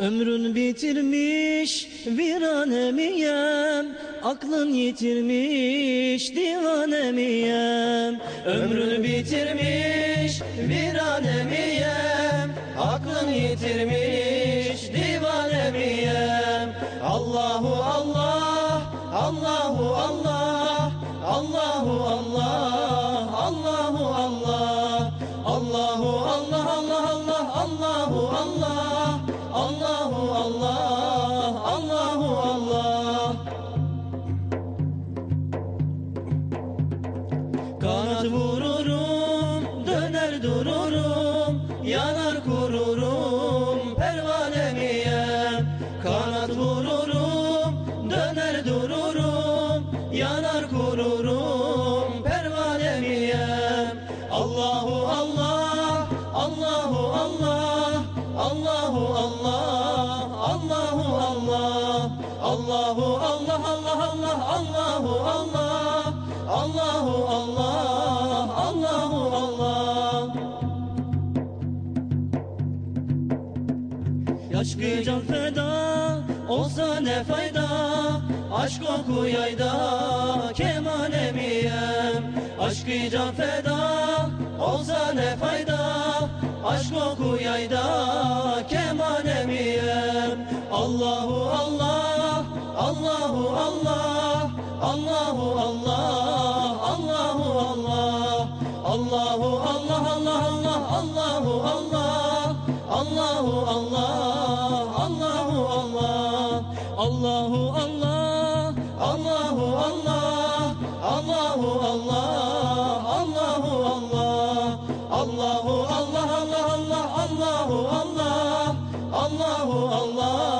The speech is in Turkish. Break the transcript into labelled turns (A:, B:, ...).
A: Ömrün bitirmiş virane miyem Aklın yitirmiş divane miyem Ömrünü bitirmiş virane miyem Aklın yitirmiş divane miyem Allahu Allah Allahu Allah Allahu Allah Allahu Allah Allahu Allah Allah Allah Allahu Allah Kanat vururum, döner dururum, yanar kururum, pervane miyem? Kanat vururum, döner dururum, yanar kururum, pervane miyem? Allahu Allah, Allahu Allah, Allahu Allah, Allahu Allah, Allahu Allah, Allah Allah, Allahu Allah. Allahu Allah, Aşkı can feda olsa ne fayda? Aşk oku yayda keman emiyem. Aşkı can feda olsa ne fayda? Aşk oku yayda keman emiyem. Allahu Allah, Allahu Allah Allahu Allah, Allahu Allah. Allahu Allah, Allah Allah Allahu Allah, Allahu Allah Allahu Allah, Allahu Allah Allahu Allah, Allahu Allah Allahu Allah, Allah Allah, Allahu Allah Allahu Allah